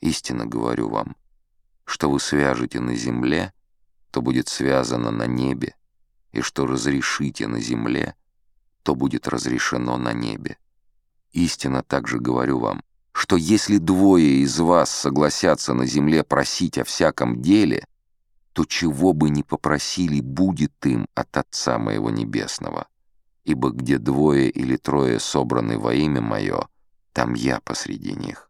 Истинно говорю вам, что вы свяжете на земле, то будет связано на небе, и что разрешите на земле, то будет разрешено на небе. Истинно также говорю вам, что если двое из вас согласятся на земле просить о всяком деле, то чего бы ни попросили, будет им от Отца моего Небесного. Ибо где двое или трое собраны во имя Мое, там я посреди них.